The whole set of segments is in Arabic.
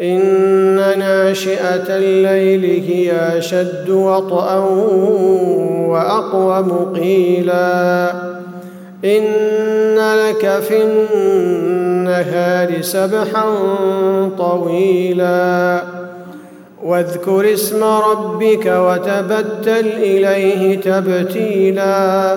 إن ناشئة الليل هي أشد وطئا وأقوم قيلا. إن لك في النهار سبحا طويلا. واذكر اسم ربك وتبتل إليه تبتيلا.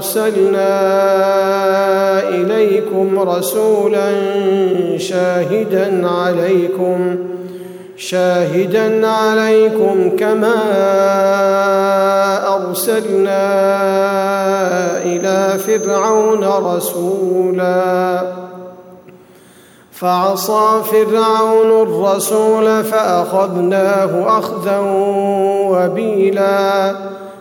أرسلنا إليكم رسولا شاهدا عليكم شاهدا عليكم كما أرسلنا إلى فرعون رسولا. فعصى فرعون الرسول فأخذناه أخذا وبيلا.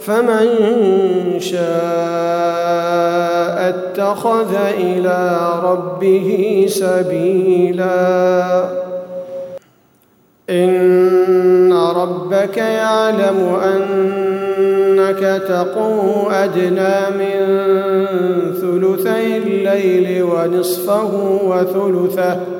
فمن شاء اتخذ إلى ربه سبيلا. إن ربك يعلم أنك تقوم أدنى من ثلثي الليل ونصفه وثلثه.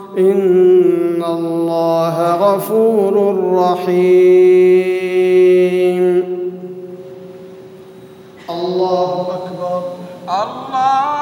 إن الله غفور رحيم. الله أكبر. الله